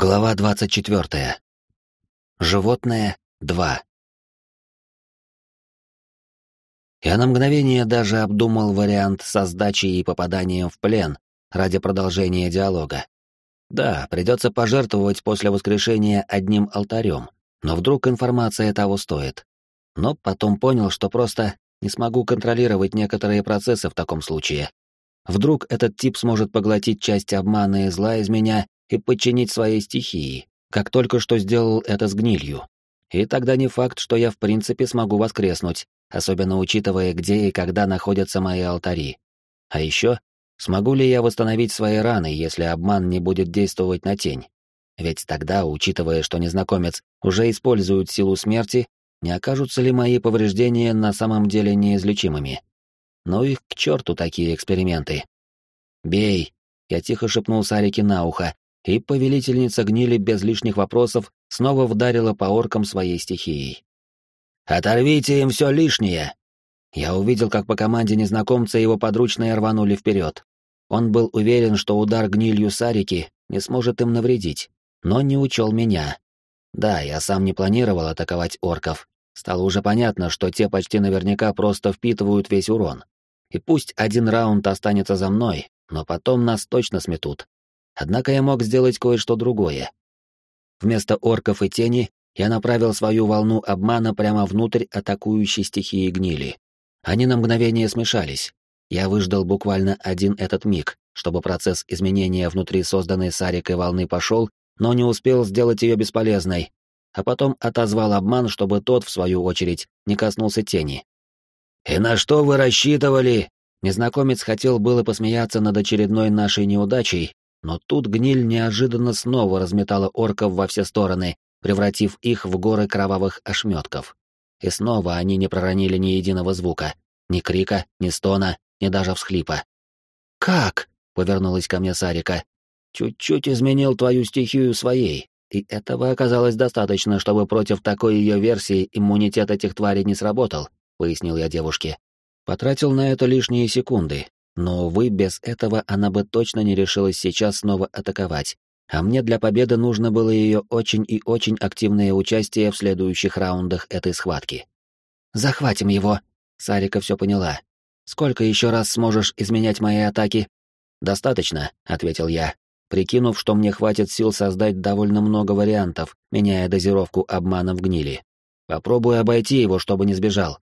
Глава 24. Животное 2. Я на мгновение даже обдумал вариант со сдачей и попаданием в плен ради продолжения диалога. Да, придется пожертвовать после воскрешения одним алтарем, но вдруг информация того стоит. Но потом понял, что просто не смогу контролировать некоторые процессы в таком случае. Вдруг этот тип сможет поглотить часть обмана и зла из меня и подчинить своей стихии, как только что сделал это с гнилью. И тогда не факт, что я в принципе смогу воскреснуть, особенно учитывая, где и когда находятся мои алтари. А еще, смогу ли я восстановить свои раны, если обман не будет действовать на тень? Ведь тогда, учитывая, что незнакомец уже использует силу смерти, не окажутся ли мои повреждения на самом деле неизлечимыми? Ну их к черту такие эксперименты. «Бей!» — я тихо шепнул Сарике на ухо, и повелительница гнили без лишних вопросов снова вдарила по оркам своей стихией. «Оторвите им все лишнее!» Я увидел, как по команде незнакомца его подручные рванули вперед. Он был уверен, что удар гнилью Сарики не сможет им навредить, но не учел меня. Да, я сам не планировал атаковать орков. Стало уже понятно, что те почти наверняка просто впитывают весь урон. И пусть один раунд останется за мной, но потом нас точно сметут. Однако я мог сделать кое-что другое. Вместо орков и тени я направил свою волну обмана прямо внутрь атакующей стихии гнили. Они на мгновение смешались. Я выждал буквально один этот миг, чтобы процесс изменения внутри созданной Сарикой волны пошел, но не успел сделать ее бесполезной, а потом отозвал обман, чтобы тот, в свою очередь, не коснулся тени. «И на что вы рассчитывали?» Незнакомец хотел было посмеяться над очередной нашей неудачей, но тут гниль неожиданно снова разметала орков во все стороны, превратив их в горы кровавых ошметков. И снова они не проронили ни единого звука, ни крика, ни стона, ни даже всхлипа. «Как?» — повернулась ко мне Сарика. «Чуть-чуть изменил твою стихию своей, и этого оказалось достаточно, чтобы против такой ее версии иммунитет этих тварей не сработал», — пояснил я девушке. Потратил на это лишние секунды, но, увы, без этого она бы точно не решилась сейчас снова атаковать, а мне для победы нужно было ее очень и очень активное участие в следующих раундах этой схватки. «Захватим его!» Сарика все поняла. «Сколько еще раз сможешь изменять мои атаки?» «Достаточно», — ответил я, прикинув, что мне хватит сил создать довольно много вариантов, меняя дозировку обмана в гнили. «Попробую обойти его, чтобы не сбежал».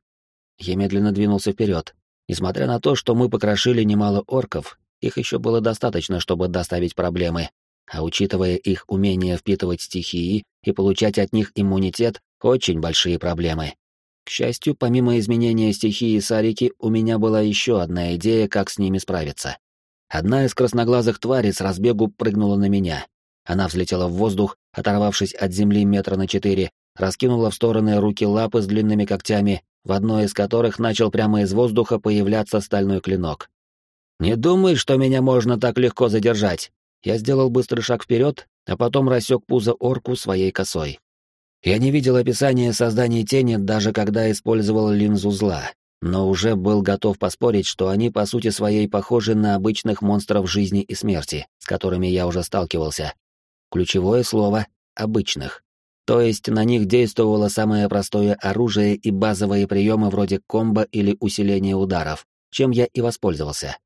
Я медленно двинулся вперед, Несмотря на то, что мы покрошили немало орков, их еще было достаточно, чтобы доставить проблемы, а учитывая их умение впитывать стихии и получать от них иммунитет, очень большие проблемы. К счастью, помимо изменения стихии Сарики, у меня была еще одна идея, как с ними справиться. Одна из красноглазых тварей с разбегу прыгнула на меня. Она взлетела в воздух, оторвавшись от земли метра на четыре, раскинула в стороны руки-лапы с длинными когтями в одной из которых начал прямо из воздуха появляться стальной клинок. «Не думай, что меня можно так легко задержать!» Я сделал быстрый шаг вперед, а потом рассек пузо орку своей косой. Я не видел описания создания тени, даже когда использовал линзу зла, но уже был готов поспорить, что они по сути своей похожи на обычных монстров жизни и смерти, с которыми я уже сталкивался. Ключевое слово — «обычных». То есть на них действовало самое простое оружие и базовые приемы вроде комбо или усиления ударов, чем я и воспользовался.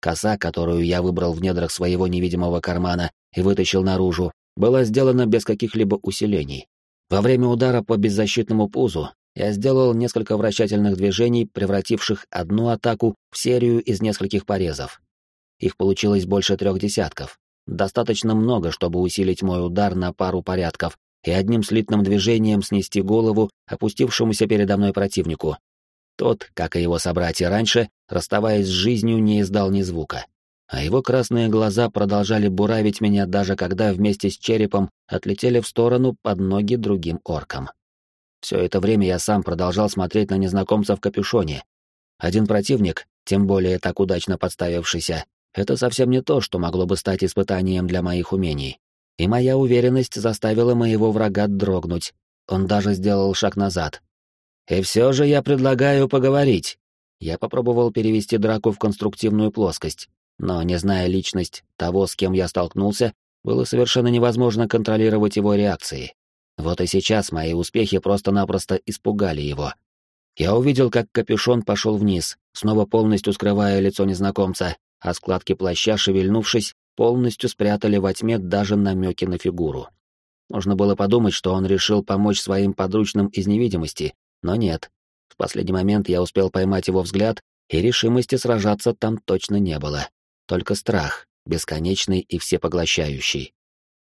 Коса, которую я выбрал в недрах своего невидимого кармана и вытащил наружу, была сделана без каких-либо усилений. Во время удара по беззащитному пузу я сделал несколько вращательных движений, превративших одну атаку в серию из нескольких порезов. Их получилось больше трех десятков. Достаточно много, чтобы усилить мой удар на пару порядков, и одним слитным движением снести голову опустившемуся передо мной противнику. Тот, как и его собратья раньше, расставаясь с жизнью, не издал ни звука. А его красные глаза продолжали буравить меня даже когда вместе с черепом отлетели в сторону под ноги другим оркам. Все это время я сам продолжал смотреть на незнакомца в капюшоне. Один противник, тем более так удачно подставившийся, это совсем не то, что могло бы стать испытанием для моих умений и моя уверенность заставила моего врага дрогнуть. Он даже сделал шаг назад. «И все же я предлагаю поговорить». Я попробовал перевести драку в конструктивную плоскость, но, не зная личность того, с кем я столкнулся, было совершенно невозможно контролировать его реакции. Вот и сейчас мои успехи просто-напросто испугали его. Я увидел, как капюшон пошел вниз, снова полностью скрывая лицо незнакомца, а складки плаща, шевельнувшись, полностью спрятали во тьме даже намеки на фигуру. Можно было подумать, что он решил помочь своим подручным из невидимости, но нет. В последний момент я успел поймать его взгляд, и решимости сражаться там точно не было. Только страх, бесконечный и всепоглощающий.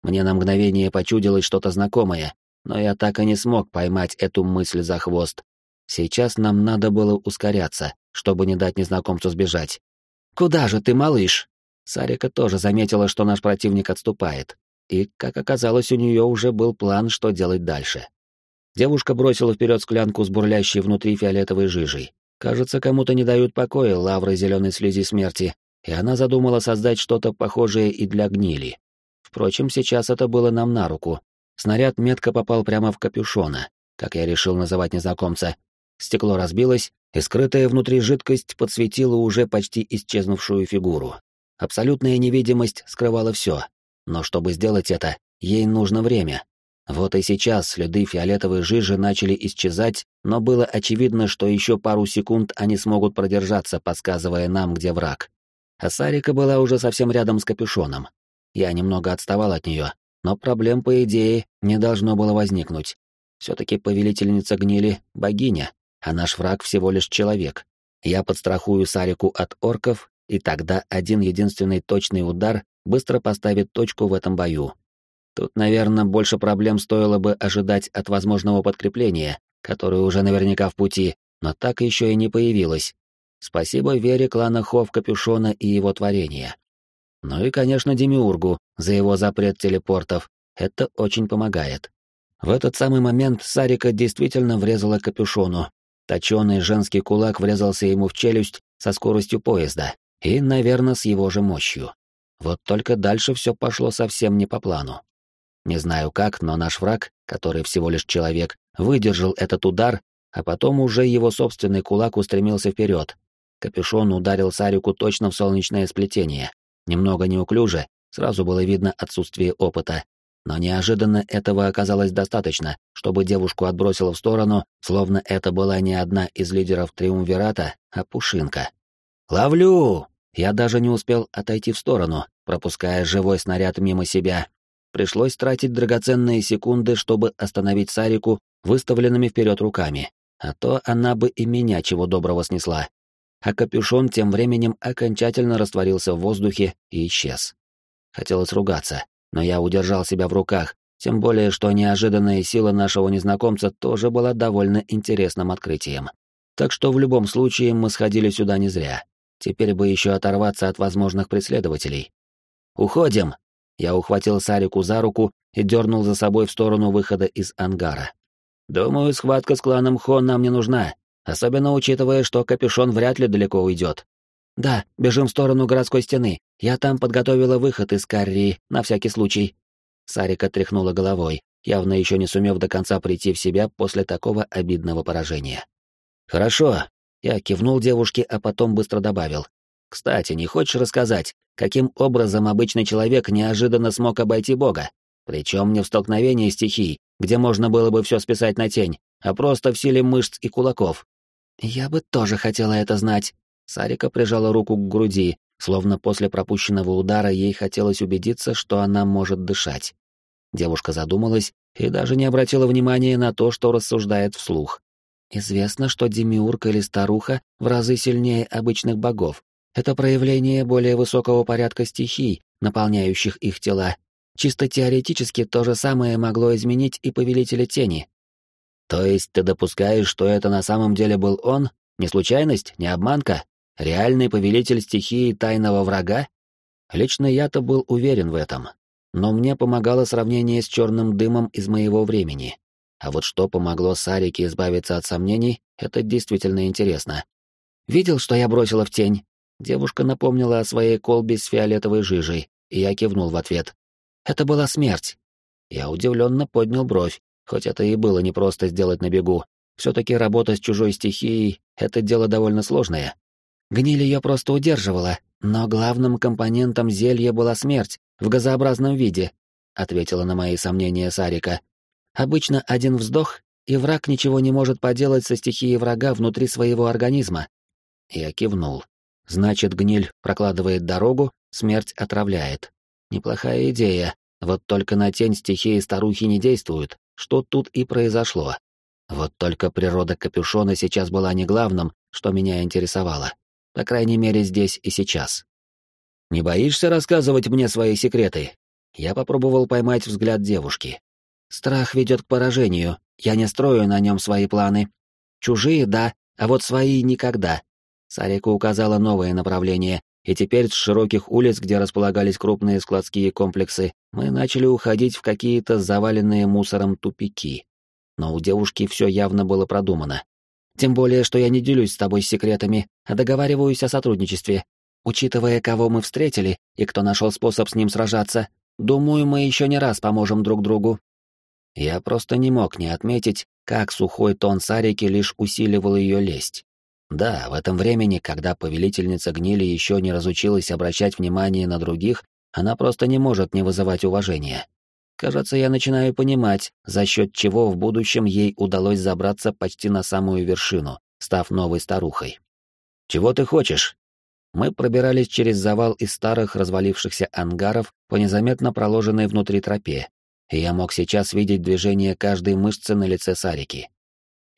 Мне на мгновение почудилось что-то знакомое, но я так и не смог поймать эту мысль за хвост. Сейчас нам надо было ускоряться, чтобы не дать незнакомцу сбежать. «Куда же ты, малыш?» Сарика тоже заметила, что наш противник отступает. И, как оказалось, у нее уже был план, что делать дальше. Девушка бросила вперед склянку с бурлящей внутри фиолетовой жижей. Кажется, кому-то не дают покоя лавры зеленой слизи смерти, и она задумала создать что-то похожее и для гнили. Впрочем, сейчас это было нам на руку. Снаряд метко попал прямо в капюшона, как я решил называть незнакомца. Стекло разбилось, и скрытая внутри жидкость подсветила уже почти исчезнувшую фигуру. Абсолютная невидимость скрывала все. Но чтобы сделать это, ей нужно время. Вот и сейчас следы фиолетовой жижи начали исчезать, но было очевидно, что еще пару секунд они смогут продержаться, подсказывая нам, где враг. А Сарика была уже совсем рядом с капюшоном. Я немного отставал от нее, но проблем, по идее, не должно было возникнуть. Все-таки повелительница гнили — богиня, а наш враг всего лишь человек. Я подстрахую Сарику от орков, и тогда один единственный точный удар быстро поставит точку в этом бою. Тут, наверное, больше проблем стоило бы ожидать от возможного подкрепления, которое уже наверняка в пути, но так еще и не появилось. Спасибо вере клана Хов Капюшона и его творения. Ну и, конечно, Демиургу за его запрет телепортов. Это очень помогает. В этот самый момент Сарика действительно врезала капюшону. Точеный женский кулак врезался ему в челюсть со скоростью поезда и, наверное, с его же мощью. Вот только дальше все пошло совсем не по плану. Не знаю как, но наш враг, который всего лишь человек, выдержал этот удар, а потом уже его собственный кулак устремился вперед, Капюшон ударил Сарику точно в солнечное сплетение. Немного неуклюже, сразу было видно отсутствие опыта. Но неожиданно этого оказалось достаточно, чтобы девушку отбросило в сторону, словно это была не одна из лидеров Триумвирата, а Пушинка. «Ловлю!» Я даже не успел отойти в сторону, пропуская живой снаряд мимо себя. Пришлось тратить драгоценные секунды, чтобы остановить Сарику выставленными вперед руками, а то она бы и меня чего доброго снесла а капюшон тем временем окончательно растворился в воздухе и исчез. Хотелось ругаться, но я удержал себя в руках, тем более, что неожиданная сила нашего незнакомца тоже была довольно интересным открытием. Так что в любом случае мы сходили сюда не зря. Теперь бы еще оторваться от возможных преследователей. «Уходим!» Я ухватил Сарику за руку и дернул за собой в сторону выхода из ангара. «Думаю, схватка с кланом Хон нам не нужна. Особенно учитывая, что капюшон вряд ли далеко уйдет. Да, бежим в сторону городской стены. Я там подготовила выход из Каррии, на всякий случай. Сарика тряхнула головой, явно еще не сумев до конца прийти в себя после такого обидного поражения. Хорошо. Я кивнул девушке, а потом быстро добавил. Кстати, не хочешь рассказать, каким образом обычный человек неожиданно смог обойти Бога? Причем не в столкновении стихий, где можно было бы все списать на тень, а просто в силе мышц и кулаков. «Я бы тоже хотела это знать». Сарика прижала руку к груди, словно после пропущенного удара ей хотелось убедиться, что она может дышать. Девушка задумалась и даже не обратила внимания на то, что рассуждает вслух. Известно, что демиург или старуха в разы сильнее обычных богов. Это проявление более высокого порядка стихий, наполняющих их тела. Чисто теоретически то же самое могло изменить и повелителя тени, то есть ты допускаешь, что это на самом деле был он? Не случайность, не обманка? Реальный повелитель стихии тайного врага? Лично я-то был уверен в этом. Но мне помогало сравнение с черным дымом из моего времени. А вот что помогло Сарике избавиться от сомнений, это действительно интересно. «Видел, что я бросила в тень?» Девушка напомнила о своей колбе с фиолетовой жижей, и я кивнул в ответ. «Это была смерть». Я удивленно поднял бровь, Хоть это и было непросто сделать на бегу, все-таки работа с чужой стихией — это дело довольно сложное. Гниль ее просто удерживала, но главным компонентом зелья была смерть, в газообразном виде, ответила на мои сомнения Сарика. Обычно один вздох, и враг ничего не может поделать со стихией врага внутри своего организма. Я кивнул. Значит, гниль прокладывает дорогу, смерть отравляет. Неплохая идея, вот только на тень стихии старухи не действует, что тут и произошло. Вот только природа капюшона сейчас была не главным, что меня интересовало. По крайней мере, здесь и сейчас. «Не боишься рассказывать мне свои секреты?» Я попробовал поймать взгляд девушки. «Страх ведет к поражению. Я не строю на нем свои планы. Чужие — да, а вот свои — никогда». Сарика указала новое направление, и теперь с широких улиц, где располагались крупные складские комплексы, мы начали уходить в какие-то заваленные мусором тупики. Но у девушки все явно было продумано. Тем более, что я не делюсь с тобой секретами, а договариваюсь о сотрудничестве. Учитывая, кого мы встретили и кто нашел способ с ним сражаться, думаю, мы еще не раз поможем друг другу. Я просто не мог не отметить, как сухой тон Сарики лишь усиливал ее лесть. Да, в этом времени, когда повелительница гнили еще не разучилась обращать внимание на других, она просто не может не вызывать уважения. Кажется, я начинаю понимать, за счет чего в будущем ей удалось забраться почти на самую вершину, став новой старухой. «Чего ты хочешь?» Мы пробирались через завал из старых развалившихся ангаров по незаметно проложенной внутри тропе, и я мог сейчас видеть движение каждой мышцы на лице Сарики.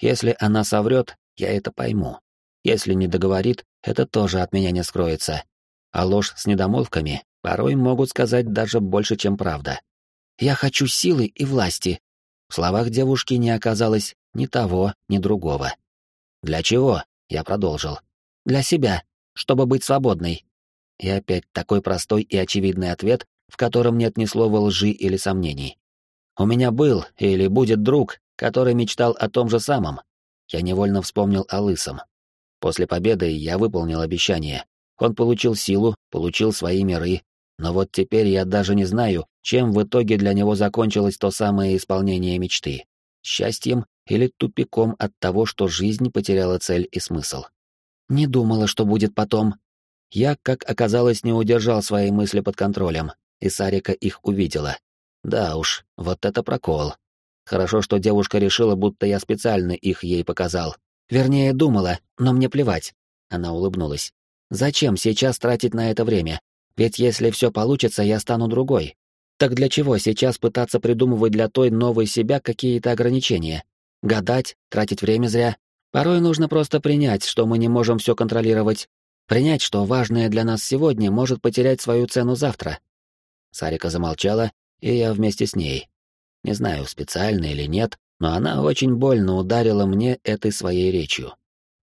Если она соврет, я это пойму. Если не договорит, это тоже от меня не скроется. А ложь с недомолвками порой могут сказать даже больше, чем правда. «Я хочу силы и власти». В словах девушки не оказалось ни того, ни другого. «Для чего?» — я продолжил. «Для себя, чтобы быть свободной». И опять такой простой и очевидный ответ, в котором нет ни слова лжи или сомнений. У меня был или будет друг, который мечтал о том же самом. Я невольно вспомнил о Лысом. После победы я выполнил обещание. Он получил силу, получил свои миры. Но вот теперь я даже не знаю, чем в итоге для него закончилось то самое исполнение мечты. Счастьем или тупиком от того, что жизнь потеряла цель и смысл. Не думала, что будет потом. Я, как оказалось, не удержал свои мысли под контролем, и Сарика их увидела. Да уж, вот это прокол. Хорошо, что девушка решила, будто я специально их ей показал, Вернее, думала, но мне плевать. Она улыбнулась. Зачем сейчас тратить на это время? Ведь если все получится, я стану другой. Так для чего сейчас пытаться придумывать для той новой себя какие-то ограничения? Гадать, тратить время зря? Порой нужно просто принять, что мы не можем все контролировать. Принять, что важное для нас сегодня может потерять свою цену завтра. Сарика замолчала, и я вместе с ней. Не знаю, специально или нет, но она очень больно ударила мне этой своей речью.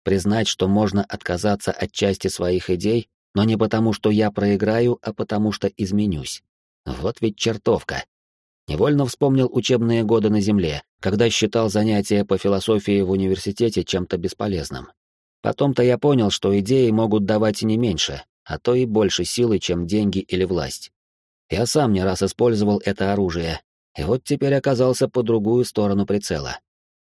Признать, что можно отказаться от части своих идей, но не потому, что я проиграю, а потому что изменюсь. Вот ведь чертовка. Невольно вспомнил учебные годы на Земле, когда считал занятия по философии в университете чем-то бесполезным. Потом-то я понял, что идеи могут давать не меньше, а то и больше силы, чем деньги или власть. Я сам не раз использовал это оружие, и вот теперь оказался по другую сторону прицела.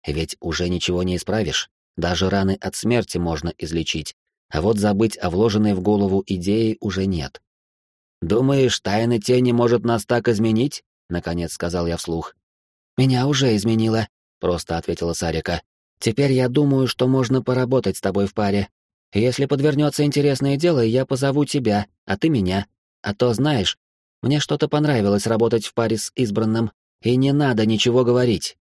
Ведь уже ничего не исправишь, даже раны от смерти можно излечить, а вот забыть о вложенной в голову идее уже нет. «Думаешь, тайна тени может нас так изменить?» — наконец сказал я вслух. «Меня уже изменило», — просто ответила Сарика. «Теперь я думаю, что можно поработать с тобой в паре. Если подвернется интересное дело, я позову тебя, а ты меня. А то, знаешь, мне что-то понравилось работать в паре с избранным, и не надо ничего говорить.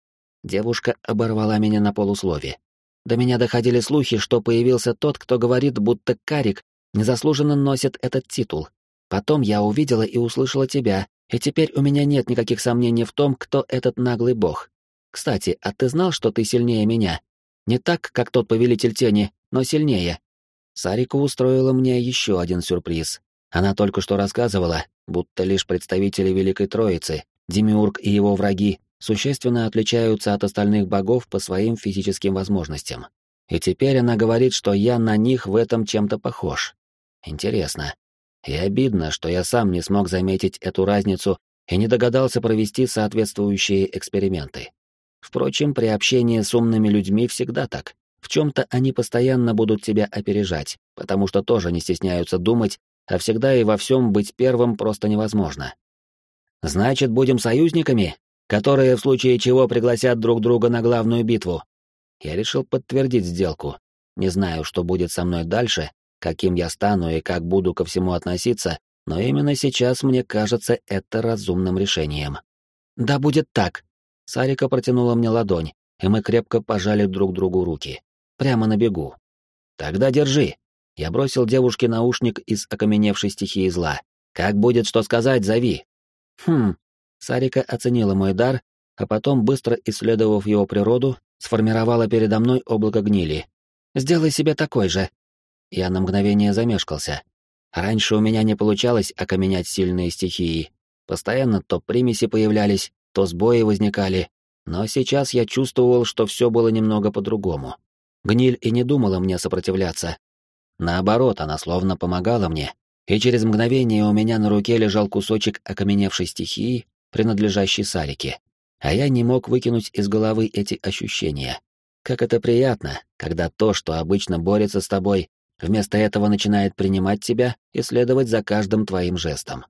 Девушка оборвала меня на полуслове. До меня доходили слухи, что появился тот, кто говорит, будто Карик незаслуженно носит этот титул. Потом я увидела и услышала тебя, и теперь у меня нет никаких сомнений в том, кто этот наглый бог. Кстати, а ты знал, что ты сильнее меня? Не так, как тот повелитель тени, но сильнее. Сарика устроила мне еще один сюрприз. Она только что рассказывала, будто лишь представители Великой Троицы, Демиург и его враги, существенно отличаются от остальных богов по своим физическим возможностям. И теперь она говорит, что я на них в этом чем-то похож. Интересно. И обидно, что я сам не смог заметить эту разницу и не догадался провести соответствующие эксперименты. Впрочем, при общении с умными людьми всегда так. В чем-то они постоянно будут тебя опережать, потому что тоже не стесняются думать а всегда и во всем быть первым просто невозможно. Значит, будем союзниками, которые в случае чего пригласят друг друга на главную битву. Я решил подтвердить сделку. Не знаю, что будет со мной дальше, каким я стану и как буду ко всему относиться, но именно сейчас мне кажется это разумным решением. Да будет так. Сарика протянула мне ладонь, и мы крепко пожали друг другу руки. Прямо на бегу. Тогда держи. Я бросил девушке наушник из окаменевшей стихии зла. Как будет что сказать, зови. Хм. Сарика оценила мой дар, а потом, быстро исследовав его природу, сформировала передо мной облако гнили. «Сделай себе такой же». Я на мгновение замешкался. Раньше у меня не получалось окаменять сильные стихии. Постоянно то примеси появлялись, то сбои возникали, но сейчас я чувствовал, что все было немного по-другому. Гниль и не думала мне сопротивляться. Наоборот, она словно помогала мне, и через мгновение у меня на руке лежал кусочек окаменевшей стихии, принадлежащей Сарике. А я не мог выкинуть из головы эти ощущения. Как это приятно, когда то, что обычно борется с тобой, вместо этого начинает принимать тебя и следовать за каждым твоим жестом.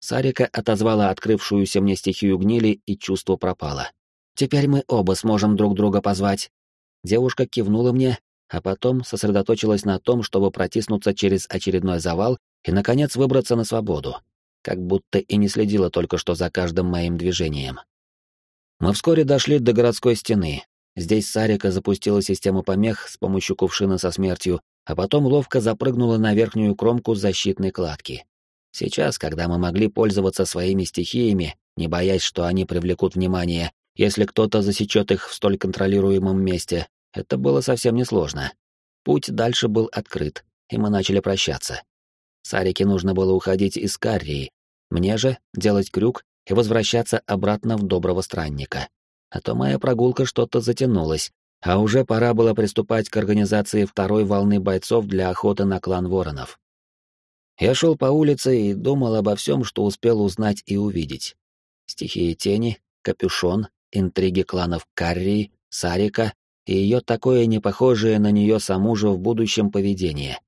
Сарика отозвала открывшуюся мне стихию гнили, и чувство пропало. «Теперь мы оба сможем друг друга позвать». Девушка кивнула мне, а потом сосредоточилась на том, чтобы протиснуться через очередной завал и, наконец, выбраться на свободу, как будто и не следила только что за каждым моим движением. Мы вскоре дошли до городской стены. Здесь Сарика запустила систему помех с помощью кувшина со смертью, а потом ловко запрыгнула на верхнюю кромку защитной кладки. Сейчас, когда мы могли пользоваться своими стихиями, не боясь, что они привлекут внимание, если кто-то засечет их в столь контролируемом месте, это было совсем несложно. Путь дальше был открыт, и мы начали прощаться. Сарике нужно было уходить из Каррии, мне же делать крюк и возвращаться обратно в Доброго Странника. А то моя прогулка что-то затянулась, а уже пора было приступать к организации второй волны бойцов для охоты на клан воронов. Я шел по улице и думал обо всем, что успел узнать и увидеть. Стихии тени, капюшон, интриги кланов Карри, Сарика и ее такое непохожее на нее саму же в будущем поведение.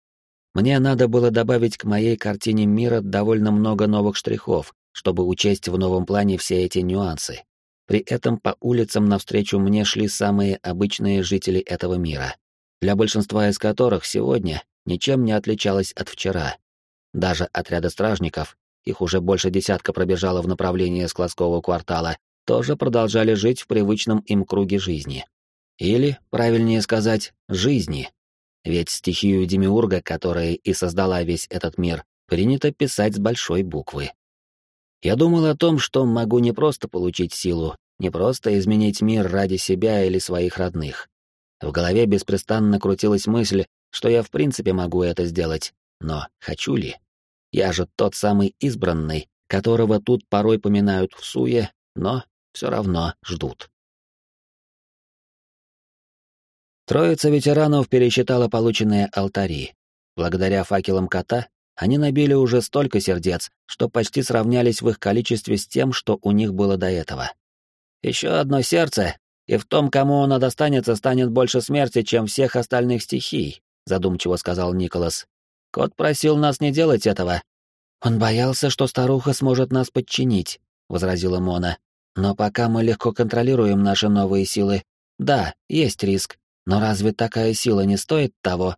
Мне надо было добавить к моей картине мира довольно много новых штрихов, чтобы учесть в новом плане все эти нюансы. При этом по улицам навстречу мне шли самые обычные жители этого мира, для большинства из которых сегодня ничем не отличалось от вчера. Даже отряды стражников, их уже больше десятка пробежало в направлении складского квартала, тоже продолжали жить в привычном им круге жизни. Или, правильнее сказать, жизни. Ведь стихию Демиурга, которая и создала весь этот мир, принято писать с большой буквы. Я думал о том, что могу не просто получить силу, не просто изменить мир ради себя или своих родных. В голове беспрестанно крутилась мысль, что я в принципе могу это сделать, но хочу ли? Я же тот самый избранный, которого тут порой поминают в суе, но все равно ждут. Троица ветеранов пересчитала полученные алтари. Благодаря факелам кота они набили уже столько сердец, что почти сравнялись в их количестве с тем, что у них было до этого. Еще одно сердце, и в том, кому оно достанется, станет больше смерти, чем всех остальных стихий, задумчиво сказал Николас. Кот просил нас не делать этого. Он боялся, что старуха сможет нас подчинить, возразила Мона. Но пока мы легко контролируем наши новые силы, да, есть риск. Но разве такая сила не стоит того?